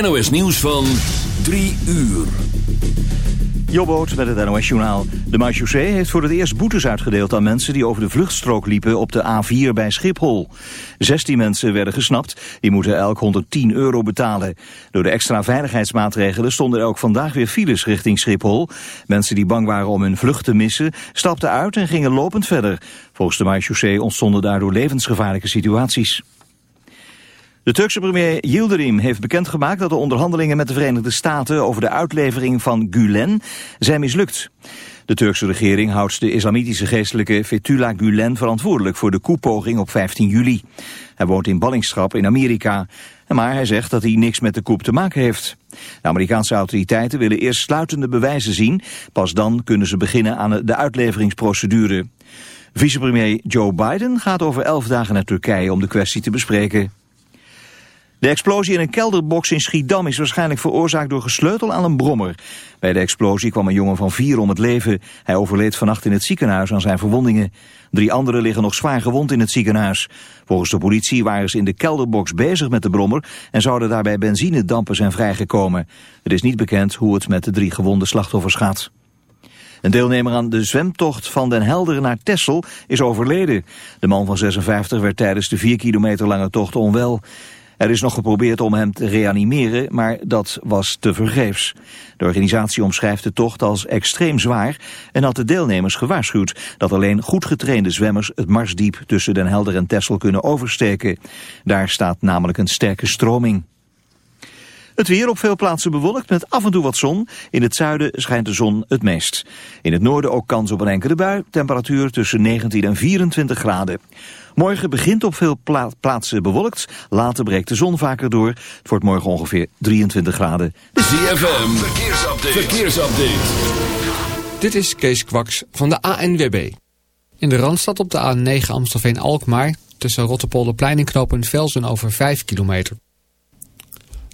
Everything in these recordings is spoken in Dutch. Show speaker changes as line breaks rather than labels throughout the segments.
NOS nieuws van 3 uur.
Jobboot met het NOS Journaal. De marechaussee heeft voor het eerst boetes uitgedeeld aan mensen die over de vluchtstrook liepen op de A4 bij Schiphol. 16 mensen werden gesnapt, die moeten elk 110 euro betalen. Door de extra veiligheidsmaatregelen stonden er ook vandaag weer files richting Schiphol. Mensen die bang waren om hun vlucht te missen, stapten uit en gingen lopend verder. Volgens de marechaussee ontstonden daardoor levensgevaarlijke situaties. De Turkse premier Yildirim heeft bekendgemaakt dat de onderhandelingen met de Verenigde Staten over de uitlevering van Gulen zijn mislukt. De Turkse regering houdt de islamitische geestelijke Fethullah Gulen verantwoordelijk voor de koepoging op 15 juli. Hij woont in ballingschap in Amerika, maar hij zegt dat hij niks met de koep te maken heeft. De Amerikaanse autoriteiten willen eerst sluitende bewijzen zien, pas dan kunnen ze beginnen aan de uitleveringsprocedure. Vicepremier Joe Biden gaat over elf dagen naar Turkije om de kwestie te bespreken. De explosie in een kelderbox in Schiedam is waarschijnlijk veroorzaakt door gesleutel aan een brommer. Bij de explosie kwam een jongen van vier om het leven. Hij overleed vannacht in het ziekenhuis aan zijn verwondingen. Drie anderen liggen nog zwaar gewond in het ziekenhuis. Volgens de politie waren ze in de kelderbox bezig met de brommer... en zouden daarbij benzinedampen zijn vrijgekomen. Het is niet bekend hoe het met de drie gewonde slachtoffers gaat. Een deelnemer aan de zwemtocht van Den Helder naar Tessel is overleden. De man van 56 werd tijdens de vier kilometer lange tocht onwel. Er is nog geprobeerd om hem te reanimeren, maar dat was te vergeefs. De organisatie omschrijft de tocht als extreem zwaar en had de deelnemers gewaarschuwd dat alleen goed getrainde zwemmers het marsdiep tussen Den Helder en Texel kunnen oversteken. Daar staat namelijk een sterke stroming. Het weer op veel plaatsen bewolkt met af en toe wat zon. In het zuiden schijnt de zon het meest. In het noorden ook kans op een enkele bui. Temperatuur tussen 19 en 24 graden. Morgen begint op veel plaatsen bewolkt. Later breekt de zon vaker door. Het wordt morgen ongeveer 23 graden.
ZFM, verkeersupdate. verkeersupdate.
Dit is Kees Kwaks van de ANWB. In de Randstad op de A9 Amstelveen-Alkmaar... tussen Rotterpolderplein en knooppunt Velsen over 5 kilometer.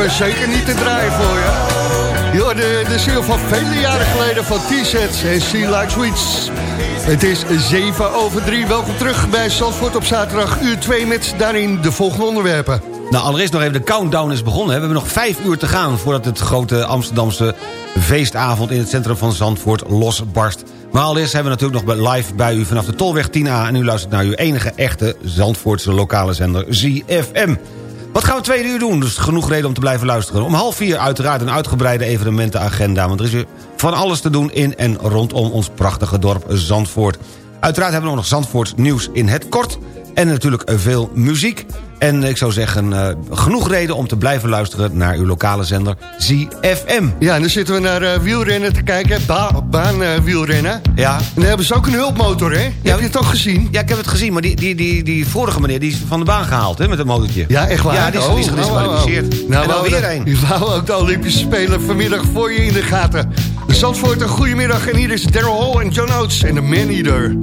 We zeker niet te draaien voor je. Ja, de, de single van vele jaren geleden van T-Sets en Sea Like Sweets. Het is 7 over 3. Welkom terug bij Zandvoort op zaterdag uur 2 met daarin de volgende onderwerpen.
Nou, allereerst nog even de countdown is begonnen. We hebben nog vijf uur te gaan voordat het grote Amsterdamse feestavond in het centrum van Zandvoort losbarst. Maar allereerst hebben we natuurlijk nog live bij u vanaf de Tolweg 10A... en u luistert naar uw enige echte Zandvoortse lokale zender ZFM. Wat gaan we tweede uur doen? Dus genoeg reden om te blijven luisteren. Om half vier uiteraard een uitgebreide evenementenagenda... want er is weer van alles te doen in en rondom ons prachtige dorp Zandvoort. Uiteraard hebben we nog Zandvoort nieuws in het kort... en natuurlijk veel muziek. En ik zou zeggen, uh, genoeg reden om te blijven luisteren... naar uw lokale zender ZFM.
Ja, en dan zitten we naar uh, wielrennen te kijken, ba baanwielrennen. Uh,
ja.
En dan hebben ze ook een hulpmotor, hè? Ja, heb je het toch gezien?
Ja, ik heb het gezien, maar die, die, die, die vorige meneer die is van de baan gehaald, hè, met een motortje.
Ja, echt waar?
Ja, die is, oh, gedisqualificeerd.
Oh, oh. Nou,
en een.
Die wou ook de Olympische Spelen vanmiddag voor je in de gaten. De Zandvoort, een goedemiddag. En hier is Daryl Hall en John Oates en de Man Eater.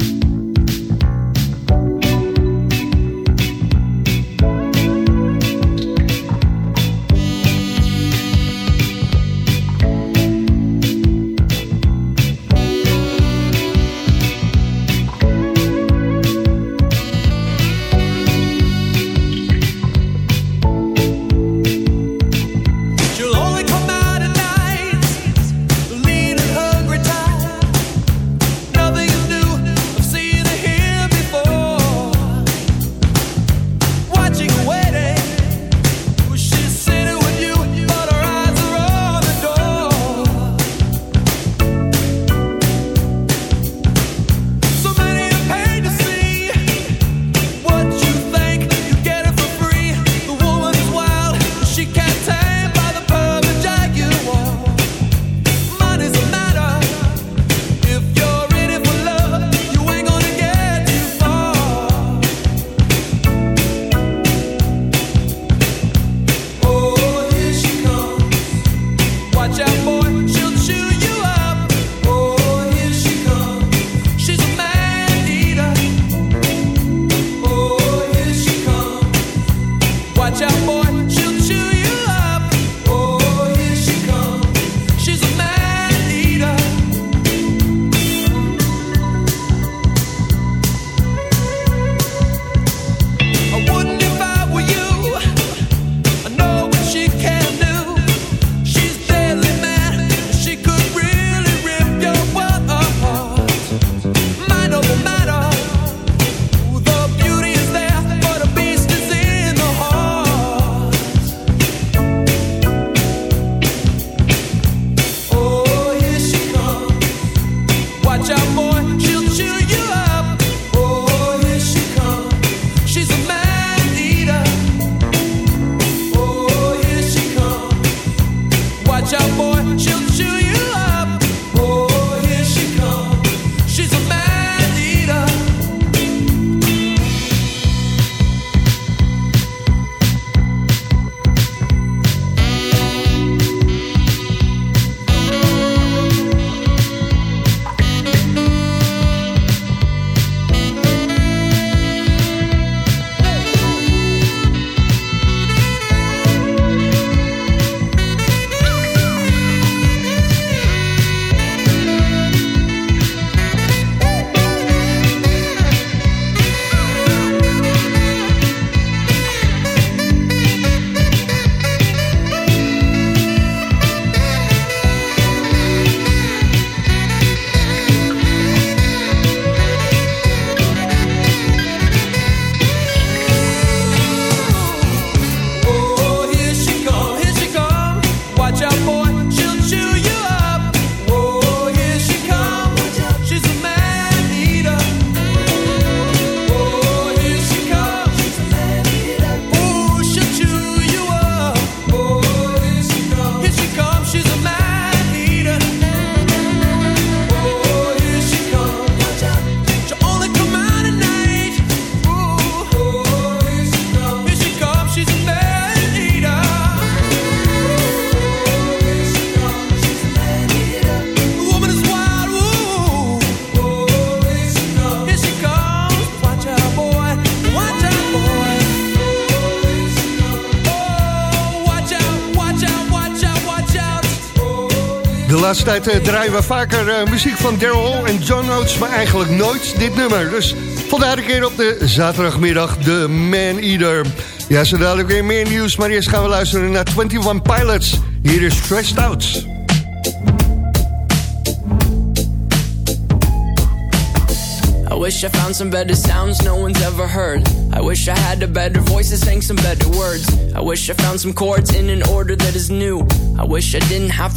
Laatste tijd uh, draaien we vaker uh, muziek van Daryl Hall en John Oates... maar eigenlijk nooit dit nummer. Dus vandaar een keer op de zaterdagmiddag de Man Eater. Ja, zo dadelijk weer meer nieuws, maar eerst gaan we luisteren naar 21 Pilots. Hier is Stressed Out.
I wish I found some better sounds no one's ever heard. I wish I had a better voice that sang some better words. I wish I found some chords in an order that is new. I wish I didn't have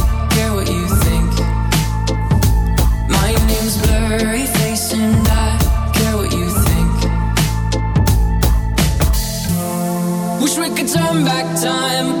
come back time.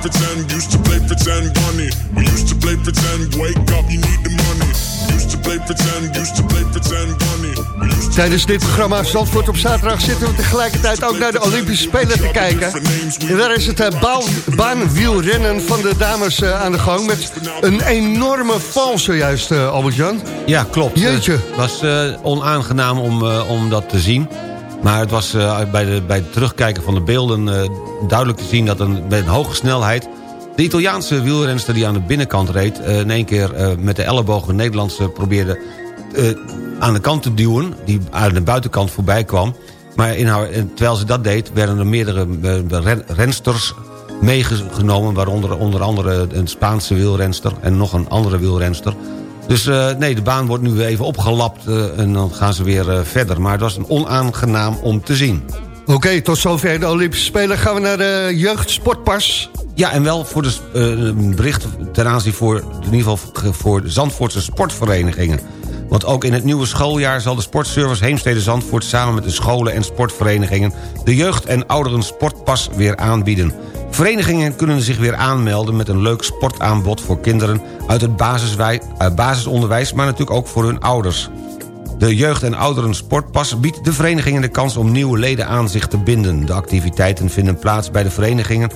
pretend, used to play pretend, bunny. We used to play pretend, wake up, you need the money. Used to play pretend, used to play pretend, bunny.
Tijdens dit programma Zandvoort op zaterdag zitten we tegelijkertijd ook naar de Olympische Spelen te kijken. En daar is het uh, baanwielrennen van de dames uh, aan de gang met een enorme val zojuist, uh, Albert-Jan.
Ja, klopt.
Jeetje.
Het was onaangenaam om, om dat te zien. Maar het was bij, de, bij het terugkijken van de beelden duidelijk te zien... dat een, met een hoge snelheid de Italiaanse wielrenster die aan de binnenkant reed... in één keer met de elleboog een Nederlandse probeerde aan de kant te duwen... die aan de buitenkant voorbij kwam. Maar in terwijl ze dat deed, werden er meerdere ren, rensters meegenomen... waaronder onder andere een Spaanse wielrenster en nog een andere wielrenster... Dus nee, de baan wordt nu even opgelapt en dan gaan ze weer verder. Maar het was een onaangenaam om te zien.
Oké, tot zover de Olympische Spelen. Gaan we naar de jeugdsportpas.
Ja, en wel voor de bericht ten aanzien voor, in ieder geval voor de Zandvoortse sportverenigingen. Want ook in het nieuwe schooljaar zal de sportservice Heemstede Zandvoort... samen met de scholen en sportverenigingen... de jeugd- en ouderen sportpas weer aanbieden. Verenigingen kunnen zich weer aanmelden met een leuk sportaanbod voor kinderen... uit het basisonderwijs, maar natuurlijk ook voor hun ouders. De Jeugd- en Ouderen Sportpas biedt de verenigingen de kans om nieuwe leden aan zich te binden. De activiteiten vinden plaats bij de verenigingen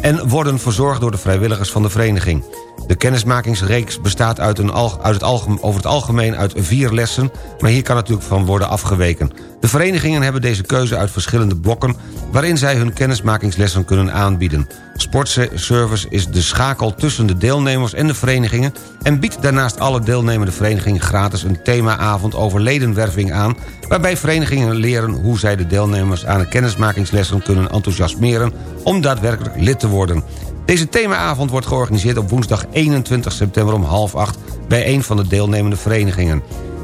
en worden verzorgd door de vrijwilligers van de vereniging. De kennismakingsreeks bestaat uit een uit het over het algemeen uit vier lessen... maar hier kan natuurlijk van worden afgeweken. De verenigingen hebben deze keuze uit verschillende blokken... waarin zij hun kennismakingslessen kunnen aanbieden. Sportservice is de schakel tussen de deelnemers en de verenigingen... en biedt daarnaast alle deelnemende verenigingen gratis een themaavond over ledenwerving aan... waarbij verenigingen leren hoe zij de deelnemers aan de kennismakingslessen kunnen enthousiasmeren om daadwerkelijk lid te worden. Deze themaavond wordt georganiseerd op woensdag 21 september om half acht bij een van de deelnemende verenigingen.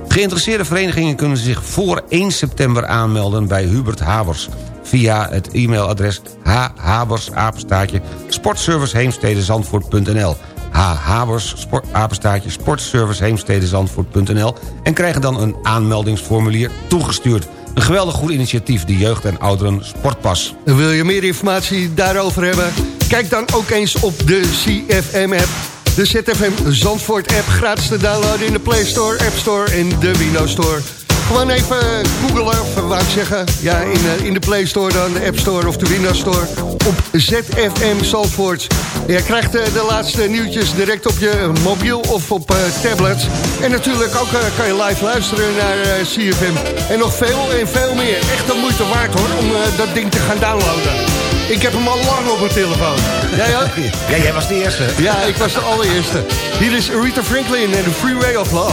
Geïnteresseerde verenigingen kunnen zich voor 1 september aanmelden bij Hubert Habers via het e-mailadres hhabersapenstaatje sportserviceheemstedenzandvoort.nl hhabers apenstaatje sportserviceheemstedenzandvoort.nl en krijgen dan een aanmeldingsformulier toegestuurd. Een geweldig goed initiatief, de jeugd en ouderen sportpas.
Wil je meer informatie daarover hebben? Kijk dan ook eens op de CFM-app. De ZFM Zandvoort-app gratis te downloaden in de Play Store, App Store en de Windows Store. Gewoon even googlen, of wou ik zeggen. Ja, in, uh, in de Play Store dan, de App Store of de Windows Store. Op ZFM Zandvoort. Je krijgt uh, de laatste nieuwtjes direct op je mobiel of op uh, tablet. En natuurlijk ook kan je live luisteren naar CFM. En nog veel en veel meer. Echt de moeite waard hoor, om dat ding te gaan downloaden. Ik heb hem al lang op mijn telefoon. Jij ook?
Ja, jij was de eerste.
Ja, ik was de allereerste. Hier is Rita Franklin en The Freeway of Love.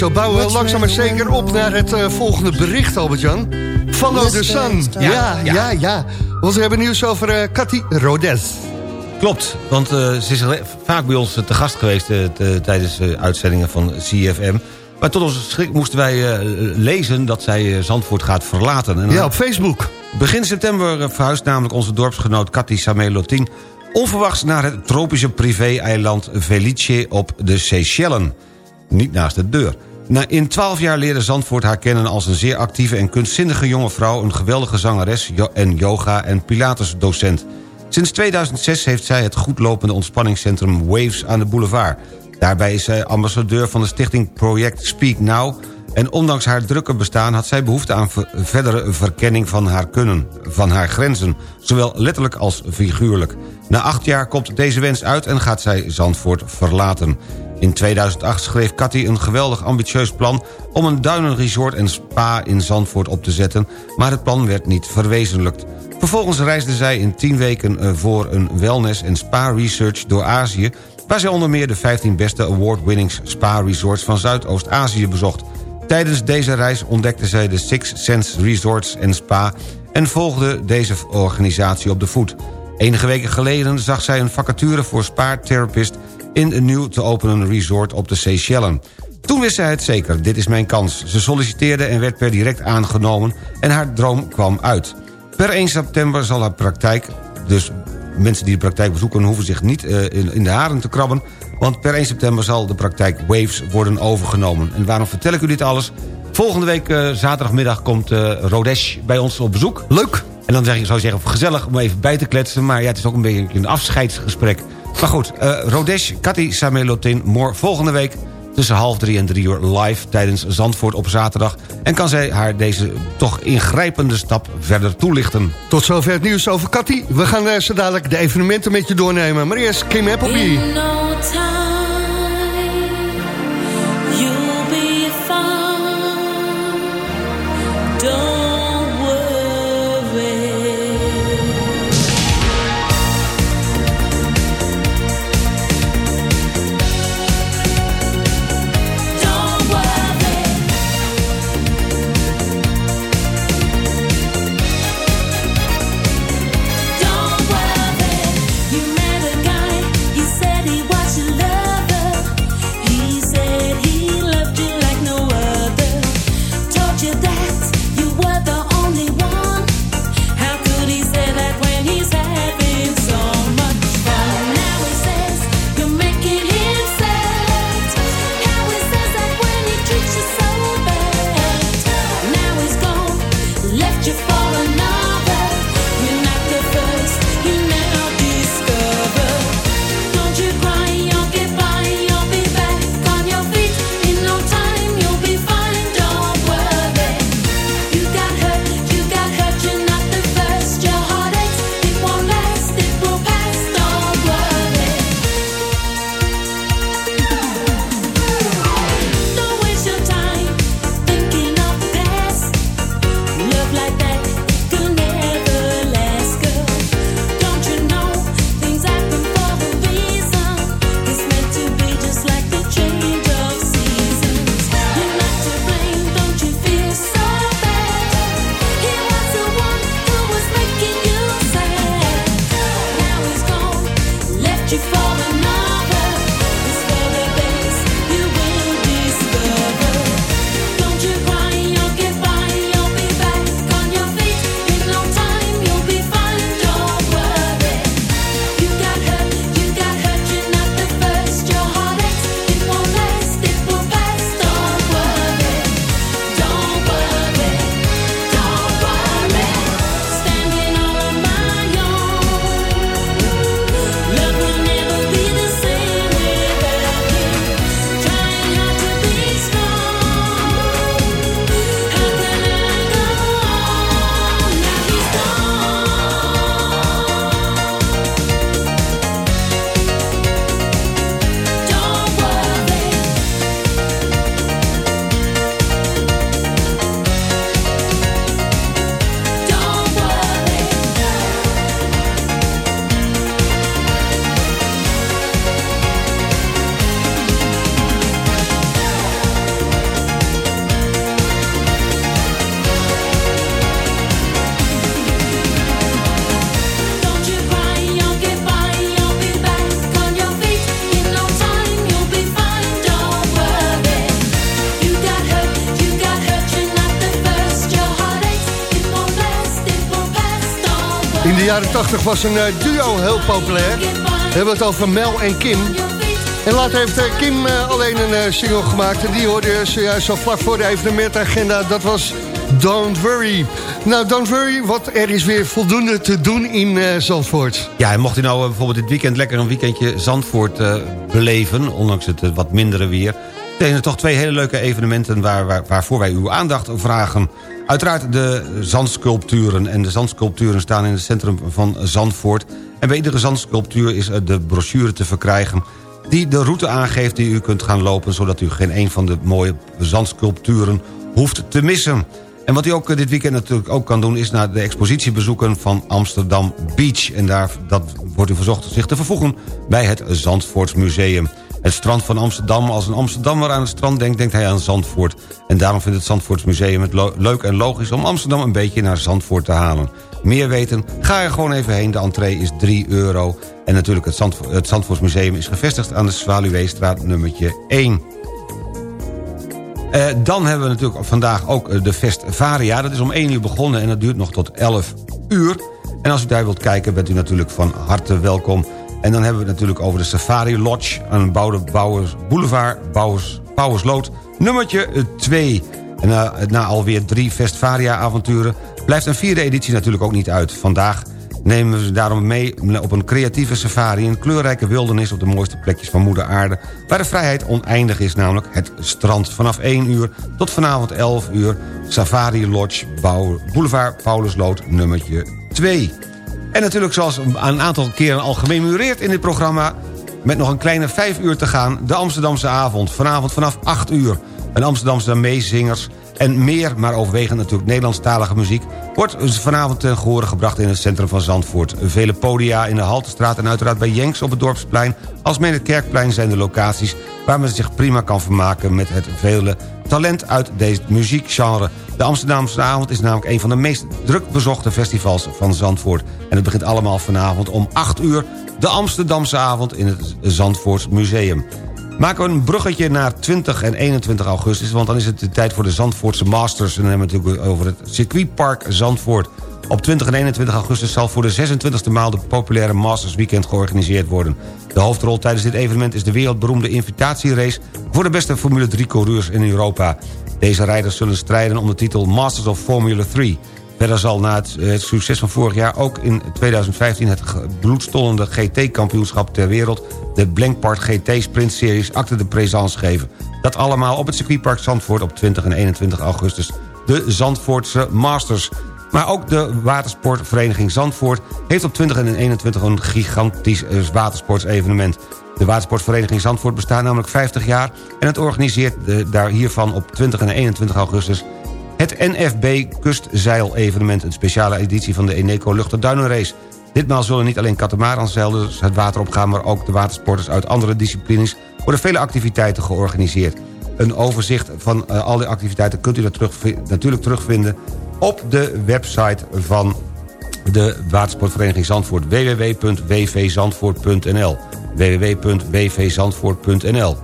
Zo bouwen we langzaam maar zeker op naar het eh, volgende bericht, Albert-Jan. Follow the sun. Ja, ja, ja. Want we hebben nieuws over eh Cathy Rodes.
Klopt, want eh, ze is vaak bij ons te gast geweest... te- tijdens uitzendingen van CFM. Maar tot onze schrik moesten wij lezen dat zij Zandvoort gaat verlaten. En
Ja, op Facebook.
Begin september verhuist namelijk onze dorpsgenoot Cathy Samelotin... onverwachts naar het tropische privé-eiland Felice op de Seychellen. Niet naast de deur. In twaalf jaar leerde Zandvoort haar kennen als een zeer actieve en kunstzinnige jonge vrouw... een geweldige zangeres en yoga- en pilatesdocent. Sinds 2006 heeft zij het goedlopende ontspanningscentrum Waves aan de boulevard. Daarbij is zij ambassadeur van de stichting Project Speak Now... en ondanks haar drukke bestaan had zij behoefte aan ver- verdere verkenning van haar kunnen... van haar grenzen, zowel letterlijk als figuurlijk. Na acht jaar komt deze wens uit en gaat zij Zandvoort verlaten. In 2008 schreef Cathy een geweldig ambitieus plan... om een duinenresort en spa in Zandvoort op te zetten... maar het plan werd niet verwezenlijkt. Vervolgens reisde zij in 10 weken eh, voor een wellness- en spa-research door Azië... waar zij onder meer de 15 beste award-winning spa-resorts van Zuidoost-Azië bezocht. Tijdens deze reis ontdekte zij de Six Sense Resorts en Spa... en volgde deze organisatie op de voet. Enige weken geleden zag zij een vacature voor spa-therapist... in een nieuw te openen resort op de Seychellen. Toen wist zij het zeker, dit is mijn kans. Ze solliciteerde en werd per direct aangenomen en haar droom kwam uit. Per 1 september zal haar praktijk, dus mensen die de praktijk bezoeken... hoeven zich niet eh, in, in de haren te krabben... want per 1 september zal de praktijk Waves worden overgenomen. En waarom vertel ik u dit alles? Volgende week eh, zaterdagmiddag komt uh, Rodesh bij ons op bezoek.
Leuk.
En dan zeg ik, zou je zeggen, gezellig om even bij te kletsen. Maar ja, het is ook een beetje een afscheidsgesprek. Maar goed, uh, Rodesh, Cathy Samelotin, Moor volgende week tussen half drie en drie uur live tijdens Zandvoort op zaterdag. En kan zij haar deze toch ingrijpende stap verder toelichten.
Tot zover het nieuws over Cathy. We gaan uh, zo dadelijk de evenementen met je doornemen. Maar eerst Kim Appleby. Jaren 80 was een uh, duo heel populair. We hebben het over Mel en Kim. En later heeft uh, Kim uh, alleen een single gemaakt. En die hoorde je zojuist al vlak voor de evenementagenda. Dat was Don't Worry. Nou, Don't Worry, wat er is weer voldoende te doen in Zandvoort.
Ja, en mocht u nou bijvoorbeeld dit weekend lekker een weekendje Zandvoort beleven... ondanks het wat mindere weer... zijn toch twee hele leuke evenementen waar, waar, waarvoor wij uw aandacht vragen... Uiteraard de zandsculpturen. En de zandsculpturen staan in het centrum van Zandvoort. En bij iedere zandsculptuur is de brochure te verkrijgen... die de route aangeeft die u kunt gaan lopen... zodat u geen een van de mooie zandsculpturen hoeft te missen. En wat u ook dit weekend natuurlijk ook kan doen... is naar de expositie bezoeken van Amsterdam Beach. En daar dat wordt u verzocht zich te vervoegen bij het Zandvoortsmuseum. Het strand van Amsterdam. Als een Amsterdammer aan het strand denkt, denkt hij aan Zandvoort. En daarom vindt het Zandvoortsmuseum het leuk en logisch... om Amsterdam een beetje naar Zandvoort te halen. Meer weten? Ga er gewoon even heen. De entree is 3 euro. En natuurlijk het, Zandvo het Zandvoortsmuseum is gevestigd... aan de Zwaluweestraat nummertje 1. Uh, eh, dan hebben we natuurlijk vandaag ook eh, de Festvaria. Dat is om 1 uur begonnen en dat duurt nog tot 11 uur. En als u daar wilt kijken, bent u natuurlijk van harte welkom... En dan hebben we het natuurlijk over de Safari Lodge... aan Bouwers Boulevard, Bouwers, Bouwersloot, nummertje 2. En na, na alweer drie Vestvaria-avonturen... blijft een vierde editie natuurlijk ook niet uit. Vandaag nemen we daarom mee op een creatieve safari... een kleurrijke wildernis op de mooiste plekjes van moeder aarde... waar de vrijheid oneindig is, namelijk het strand. Vanaf 1 uur tot vanavond 11 uur... Safari Lodge Boulevard Paulusloot nummertje 2. En natuurlijk zoals een aantal keren al gememoreerd in dit programma... met nog een kleine 5 uur te gaan, de Amsterdamse avond. Vanavond vanaf 8 uur. Een Amsterdamse meezingers en meer, maar overwegend natuurlijk Nederlandstalige muziek... wordt vanavond ten gehore gebracht in het centrum van Zandvoort. Vele podia in de Haltestraat en uiteraard bij Jenks op het Dorpsplein... als mede het Kerkplein zijn de locaties waar men zich prima kan vermaken... met het vele talent uit deze muziekgenre. De Amsterdamse avond is namelijk een van de meest druk bezochte festivals van Zandvoort. En het begint allemaal vanavond om 8 uur... de Amsterdamse avond in het Zandvoorts Museum. Maken we een bruggetje naar 20 en 21 augustus... want dan is het de tijd voor de Zandvoortse Masters... en dan hebben we het natuurlijk over het circuitpark Zandvoort. Op 20 en 21 augustus zal voor de 26e maal... de populaire Masters Weekend georganiseerd worden. De hoofdrol tijdens dit evenement is de wereldberoemde invitatierace... voor de beste Formule 3-coureurs in Europa. Deze rijders zullen strijden om de titel Masters of Formula 3... Verder zal na het, het, succes van vorig jaar ook in 2015... het bloedstollende GT-kampioenschap ter wereld... de Blankpart GT Sprint Series acte de présence geven. Dat allemaal op het circuitpark Zandvoort op 20 en 21 augustus. De Zandvoortse Masters. Maar ook de watersportvereniging Zandvoort... heeft op 20 en 21 een gigantisch eh, watersportsevenement. De watersportvereniging Zandvoort bestaat namelijk 50 jaar... en het organiseert de, daar hiervan op 20 en 21 augustus het NFB Kustzeil-evenement, een speciale editie van de Eneco Luchterduinenrace. Ditmaal zullen niet alleen katamaranzeilers het water opgaan... maar ook de watersporters uit andere disciplines... worden vele activiteiten georganiseerd. Een overzicht van uh, al die activiteiten kunt u terug, natuurlijk terugvinden... op de website van de watersportvereniging Zandvoort... www.wvzandvoort.nl www.wvzandvoort.nl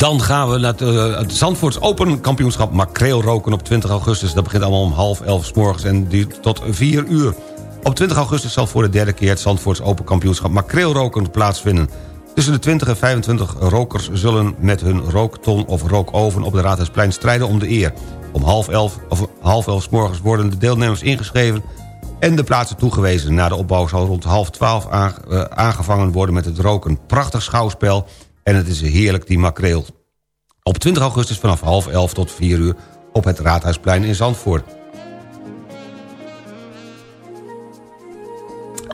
Dan gaan we naar het, het Zandvoorts Open kampioenschap makreelroken op 20 augustus. Dat begint allemaal om half elf s morgens en duurt tot 4 uur. Op 20 augustus zal voor de derde keer het Zandvoorts Open kampioenschap makreelroken plaatsvinden. Tussen de 20 en 25 rokers zullen met hun rookton of rookoven op de Raadhuisplein strijden om de eer. Om half elf, of half elf s morgens worden de deelnemers ingeschreven en de plaatsen toegewezen. Na de opbouw zal rond half twaalf eh, aangevangen worden met het roken. Prachtig schouwspel en het is heerlijk, die makreel. Op 20 augustus vanaf half 11 tot 4 uur op het Raadhuisplein in Zandvoort.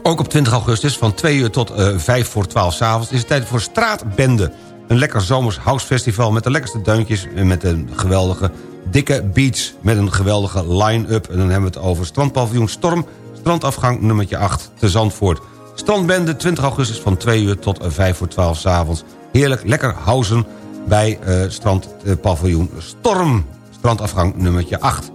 Ook op 20 augustus van 2 uur tot uh, eh, 5 voor 12 s avonds is het tijd voor Straatbende. Een lekker zomers housefestival met de lekkerste deuntjes... en met een geweldige dikke beats met een geweldige line-up. En dan hebben we het over strandpaviljoen Storm... strandafgang nummertje 8 te Zandvoort. Strandbende 20 augustus van 2 uur tot 5 voor 12 s avonds heerlijk lekker housen bij uh, strandpaviljoen Storm. Strandafgang nummertje 8.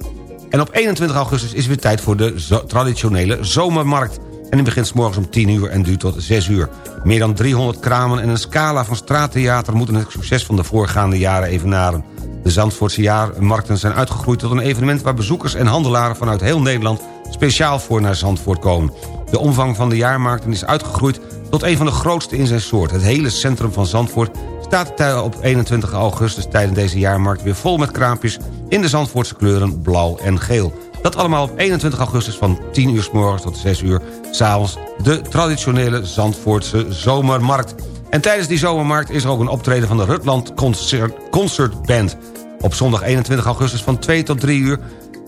En op 21 augustus is weer tijd voor de traditionele zomermarkt. En die begint morgens om 10 uur en duurt tot 6 uur. Meer dan 300 kramen en een scala van straattheater... moeten het succes van de voorgaande jaren evenaren. De Zandvoortse jaarmarkten zijn uitgegroeid tot een evenement... waar bezoekers en handelaren vanuit heel Nederland... speciaal voor naar Zandvoort komen. De omvang van de jaarmarkten is uitgegroeid tot een van de grootste in zijn soort. Het hele centrum van Zandvoort staat op 21 augustus tijdens deze jaarmarkt... weer vol met kraampjes in de Zandvoortse kleuren blauw en geel. Dat allemaal op 21 augustus van 10 uur s morgens tot 6 uur s'avonds... de traditionele Zandvoortse zomermarkt. En tijdens die zomermarkt is er ook een optreden van de Rutland Concert, Concert Band. Op zondag 21 augustus van 2 tot 3 uur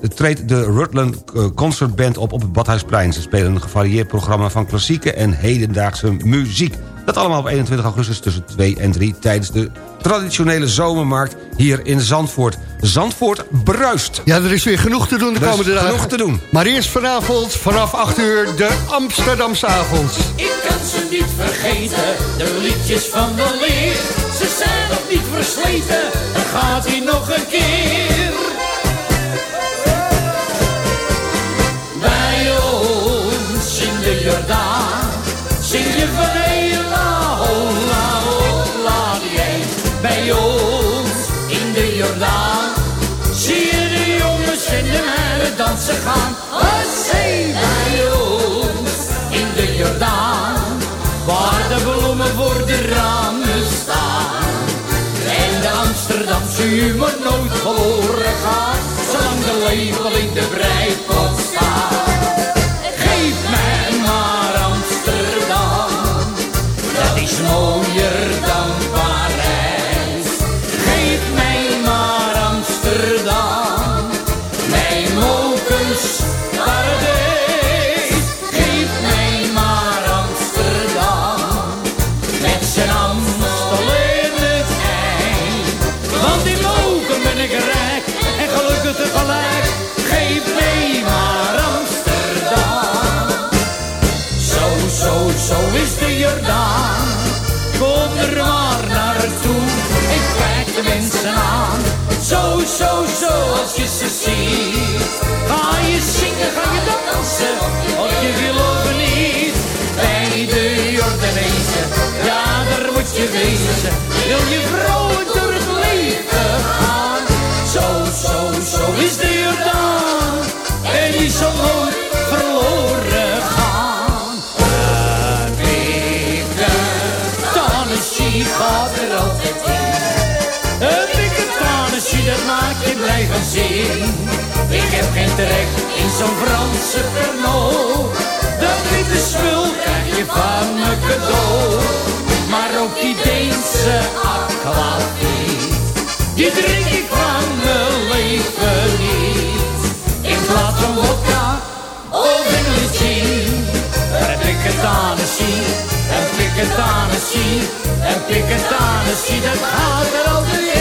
treedt de Rutland eh, Concert Band op op het Badhuisplein. Ze spelen een gevarieerd programma van klassieke en hedendaagse muziek. Dat allemaal op 21 augustus tussen 2 en 3... tijdens de traditionele zomermarkt hier in Zandvoort. Zandvoort bruist.
Ja, er is weer genoeg te doen de komende dagen.
genoeg te doen.
Maar eerst vanavond, vanaf 8 uur, de Amsterdamse avond.
Ik kan ze niet vergeten, de liedjes van de leer. Ze zijn nog niet versleten, dan gaat hij nog een keer. Gaan. Zee bij ons in de Jordaan. Waar de bloemen voor de ramen staan.
u maar nooit verloren gaan, zolang de lepel in de breipot je dansen. Of je of niet. Bij de Jordanezen, ja daar moet je wezen. Wil je vrolijk door het leven gaan. Zo, zo, zo is de Jordaan. En die zal nooit Ik heb geen trek in zo'n Franse Pernod. Dat witte spul krijg je van me cadeau. Maar ook die Deense aquavit, die drink ik van mijn leven niet. In plaats van vodka of English gin, een dikke Tennessee, een dikke Tennessee, een dikke Tennessee, dat gaat er altijd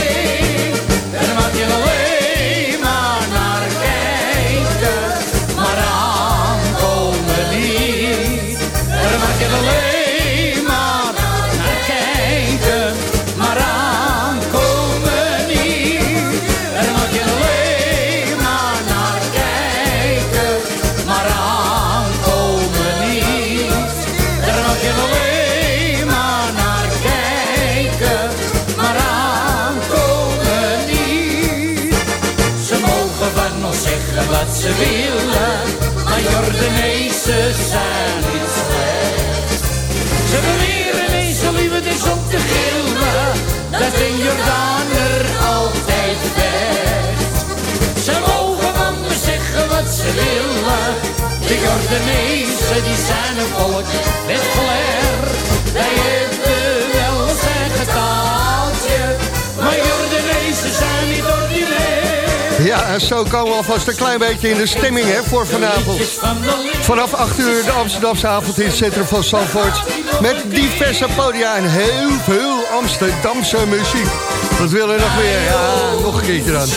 ze willen, maar Jordanezen zijn niet slecht. Ze beweren eens zo lief het is om te gillen, dat een Jordaner altijd vecht. Ze mogen van me zeggen wat ze willen, de Jordanezen die zijn een volk met flair. Wij
Ja, zo komen we alvast een klein beetje in de stemming hè, voor vanavond. Vanaf 8 uur de Amsterdamse avond in het centrum van Zandvoort. Met diverse podia en heel veel Amsterdamse muziek. Wat willen we nog meer? Ja, nog een keertje dan.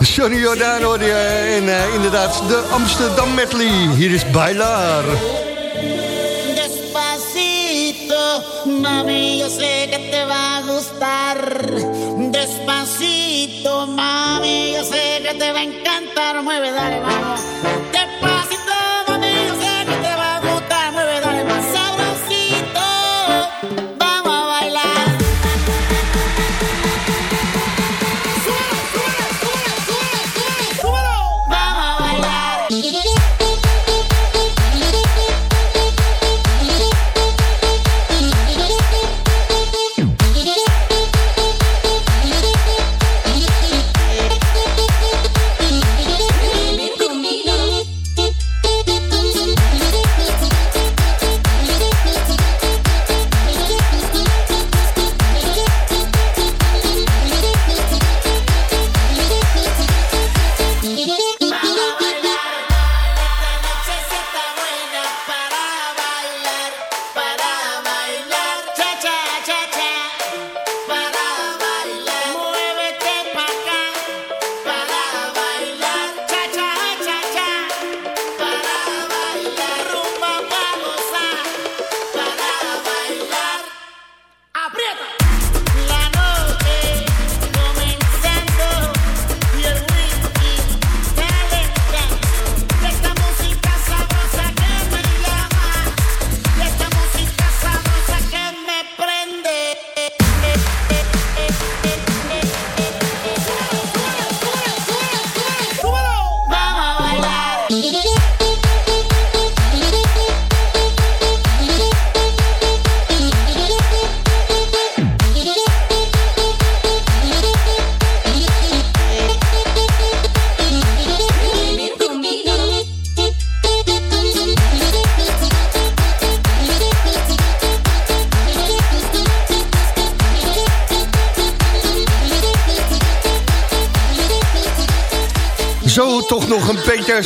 Johnny Jordaan hoorde je en eh, inderdaad de Amsterdam medley. Hier is Bailar.
Despacito, mami, yo encantar. Mueve, dale, vamos.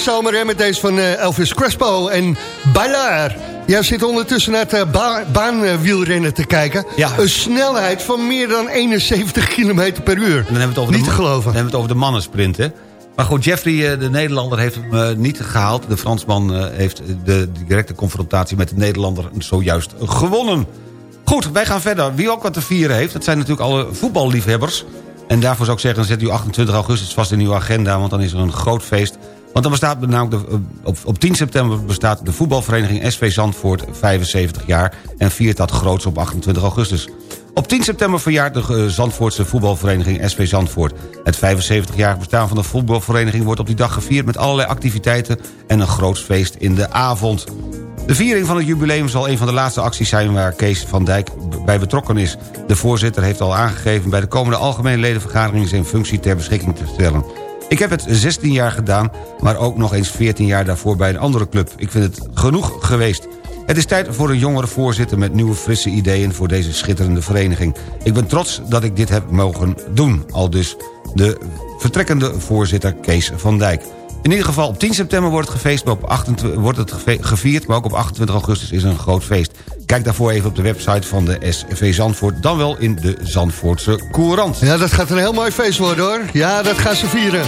Zomer hè, met deze van eh, Elvis Crespo en Bailar. Ja, zit ondertussen naar het ba baanwielrennen te kijken.
Ja.
Een snelheid van meer dan 71 km per uur.
En dan hebben we het over
Niet
de,
te geloven.
Dan hebben we het over de mannensprint, hè? Maar goed, Jeffrey, eh, de Nederlander, heeft hem eh, niet gehaald. De Fransman eh, heeft de directe confrontatie met de Nederlander zojuist gewonnen. Goed, wij gaan verder. Wie ook wat te vieren heeft, dat zijn natuurlijk alle voetballiefhebbers. En daarvoor zou ik zeggen, zet u 28 augustus vast in uw agenda... want dan is er een groot feest. Want dan bestaat namelijk op, op 10 september bestaat de voetbalvereniging SV Zandvoort 75 jaar... en viert dat groots op 28 augustus. Op 10 september verjaart de eh, Zandvoortse voetbalvereniging SV Zandvoort. Het 75-jarig bestaan van de voetbalvereniging wordt op die dag gevierd... met allerlei activiteiten en een groots feest in de avond. De viering van het jubileum zal een van de laatste acties zijn... waar Kees van Dijk bij betrokken is. De voorzitter heeft al aangegeven... bij de komende algemene ledenvergadering... zijn functie ter beschikking te stellen. Ik heb het 16 jaar gedaan, maar ook nog eens 14 jaar daarvoor bij een andere club. Ik vind het genoeg geweest. Het is tijd voor een jongere voorzitter met nieuwe frisse ideeën... voor deze schitterende vereniging. Ik ben trots dat ik dit heb mogen doen. Al dus de vertrekkende voorzitter Kees van Dijk. In ieder geval op 10 september wordt het, gefeest, maar op 28, wordt het gevierd... maar ook op 28 augustus is er een groot feest. Kijk daarvoor even op de website van de SV Zandvoort... dan wel in de Zandvoortse Courant.
Ja, dat gaat een heel mooi feest worden hoor. Ja, dat gaan ze vieren.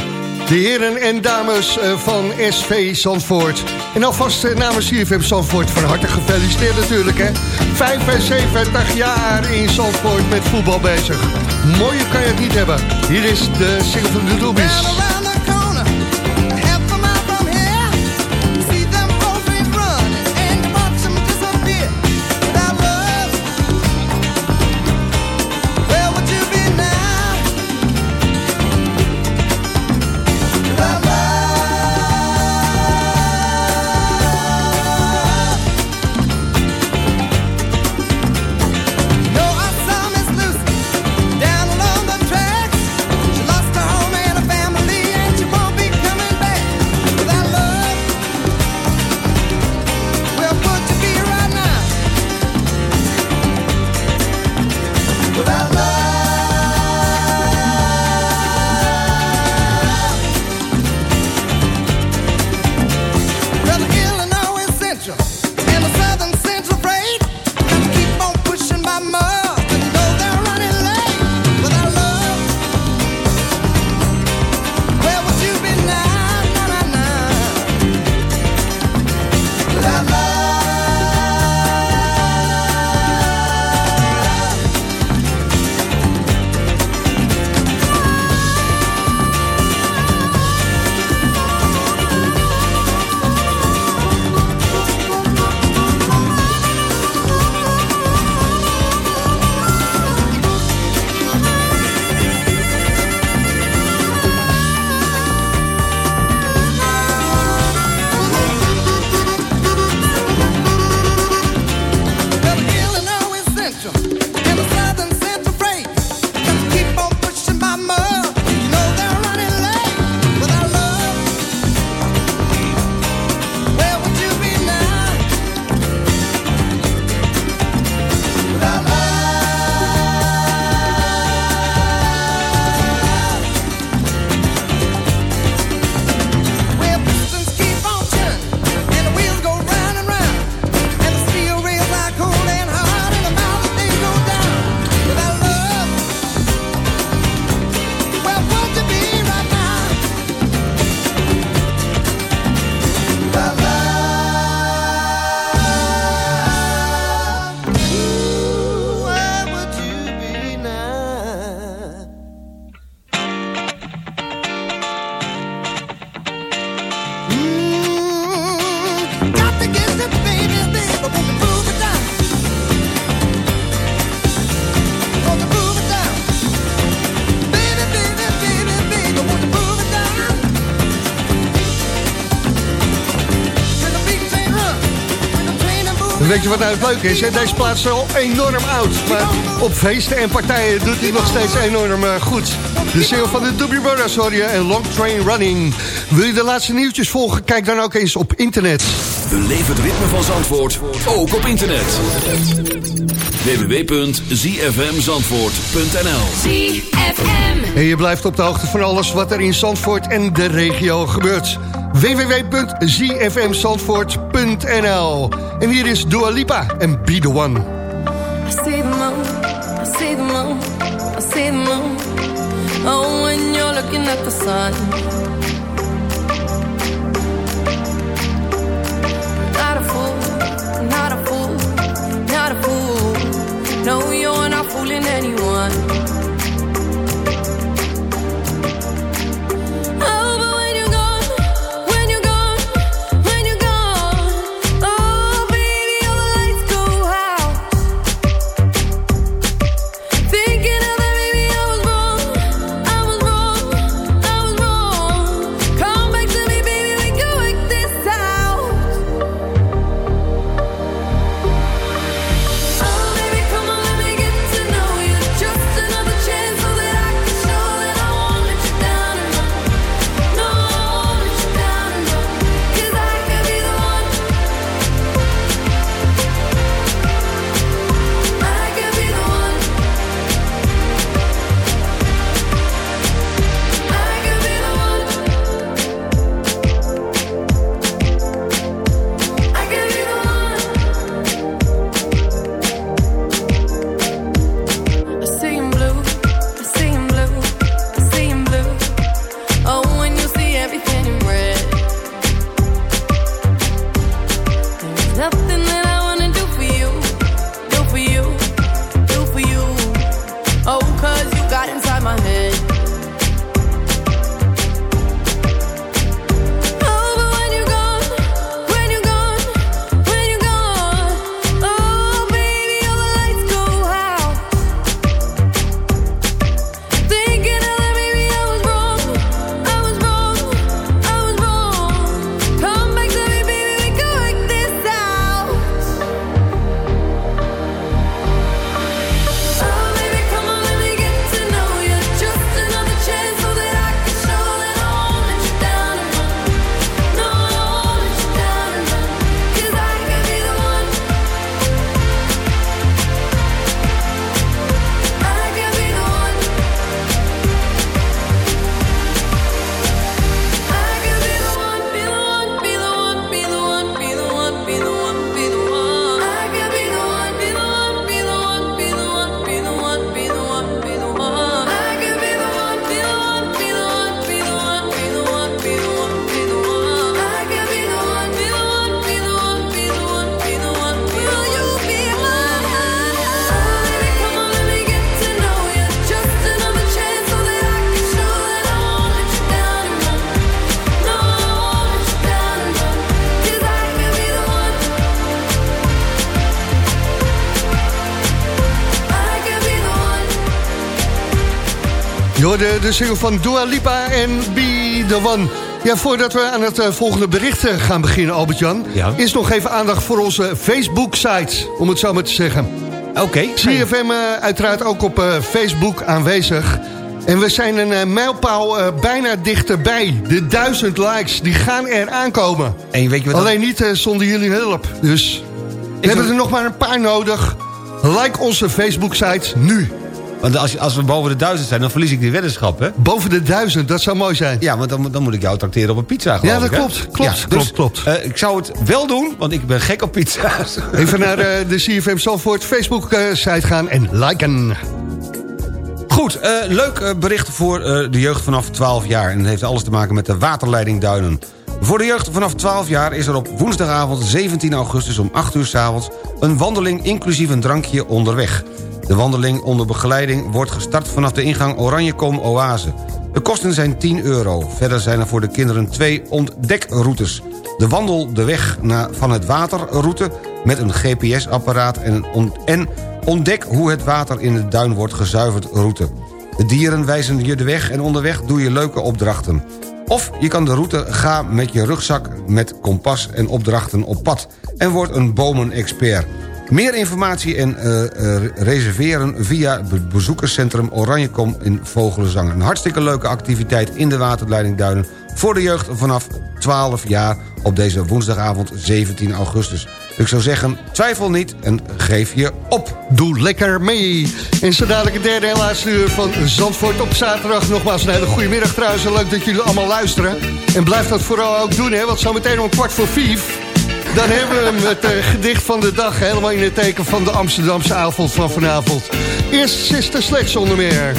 De heren en dames eh, van SV Zandvoort. En alvast eh, namens CFM Zandvoort van harte gefeliciteerd natuurlijk hè. 75 jaar in Zandvoort met voetbal bezig. Mooier kan je het niet hebben. Hier is de single van de Doobies. Weet je wat nou het leuke is? hè? Deze plaats is al enorm oud. Maar op feesten en partijen doet hij nog steeds enorm eh, goed. De single van de Doobie Brothers hoor je en Long Train Running. Wil je de laatste nieuwtjes volgen? Kijk dan ook eens op internet.
Beleef het ritme van Zandvoort, ook op internet. www.zfmzandvoort.nl
ZFM.
En je blijft op de hoogte van alles wat er in Zandvoort en de regio gebeurt. www.zfmzandvoort.nl En hier is Dua Lipa en Be The One.
I see the moon, I see the moon, I see the moon. Oh, when you're looking at the sun. Not a fool, not a fool, not a fool. No, you're not fooling anyone.
Je hoorde de single van Dua Lipa en Be The One. Ja, voordat we aan het eh, volgende bericht eh, gaan beginnen, Albert-Jan... is nog even aandacht voor onze Facebook-site, om het zo maar te zeggen.
Oké.
CFM uh, uiteraard ook op eh, Facebook aanwezig. En we zijn een eh, mijlpaal eh, bijna dichterbij. De duizend likes, die gaan er aankomen.
En weet je wat
Alleen niet eh, zonder jullie hulp. Dus we hebben er nog maar een paar nodig. Like onze Facebook-site nu.
Want als, als we boven de duizend zijn, dan verlies ik die weddenschap, hè?
Boven de duizend, dat zou mooi zijn.
Ja, want dan, dan moet ik jou tracteren op een pizza,
Ja, dat
ik, hè?
klopt, klopt, klopt, klopt.
eh, ik zou het wel doen, want ik ben gek op pizza's.
Even naar eh, de CFM Zalvoort Facebook-site gaan en liken.
Goed, eh, leuk eh, bericht voor eh, de jeugd vanaf 12 jaar. En het heeft alles te maken met de waterleiding Duinen. Voor de jeugd vanaf 12 jaar is er op woensdagavond 17 augustus om 8 uur s avonds... een wandeling inclusief een drankje onderweg. De wandeling onder begeleiding wordt gestart vanaf de ingang Oranjekom Oase. De kosten zijn 10 euro. Verder zijn er voor de kinderen twee ontdekroutes. De wandel de weg van het waterroute met een GPS-apparaat... En, en ontdek hoe het water in de duin wordt gezuiverd route. De dieren wijzen je de weg en onderweg doe je leuke opdrachten. Of je kan de route gaan met je rugzak met kompas en opdrachten op pad... en word een bomenexpert. Meer informatie en eh, eh, reserveren via het bezoekerscentrum Oranjekom in Vogelenzang. Een hartstikke leuke activiteit in de waterleiding Duinen... voor de jeugd vanaf 12 jaar op deze woensdagavond 17 augustus. Ik zou zeggen, twijfel niet en geef je op.
Doe lekker mee. En zo dadelijk het derde en laatste uur van Zandvoort op zaterdag. Nogmaals een hele goede middag trouwens. Leuk dat jullie allemaal luisteren. En blijf dat vooral ook doen, hè, want zometeen om kwart voor vijf... Dan hebben we het eh, gedicht van de dag... helemaal in het teken van de Amsterdamse avond van vanavond. Eerst Sister Sledge zonder meer.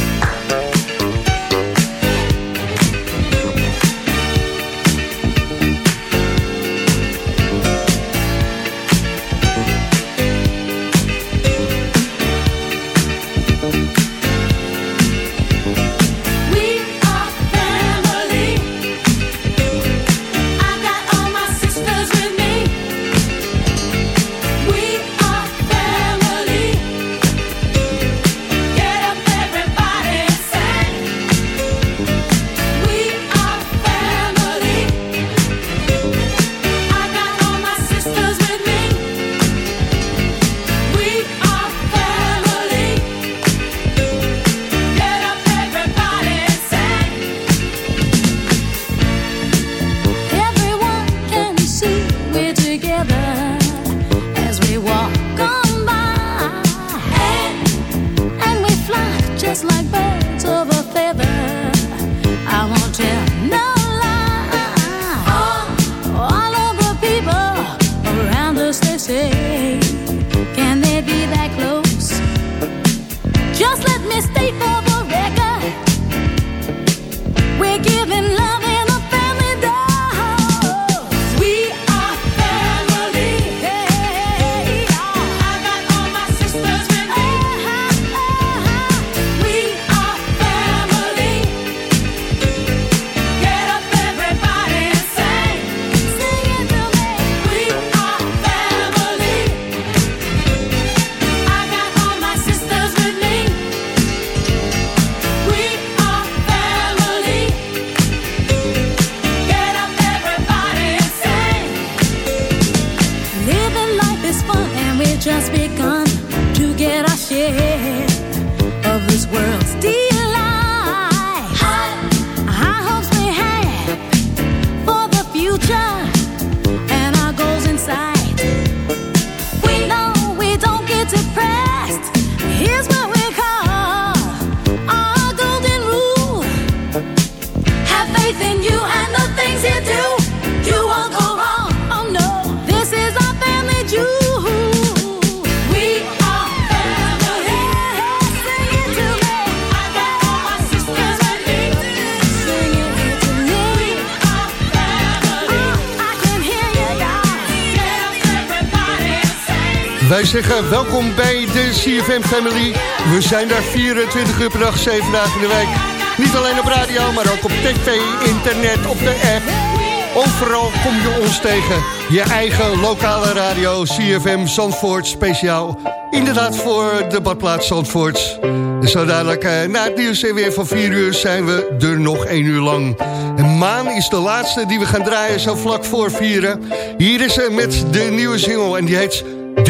Zeggen welkom bij de CFM Family. We zijn daar 24 uur per dag, 7 dagen in de week. Niet alleen op radio, maar ook op tv, internet, op de app. Overal kom je ons tegen. Je eigen lokale radio, CFM Zandvoort, speciaal. Inderdaad voor de badplaats Zandvoort. Dus zo dadelijk, eh, na het nieuws en weer van 4 uur zijn we er nog 1 uur lang. En Maan is de laatste die we gaan draaien zo vlak voor vieren. Hier is ze met de nieuwe single en die heet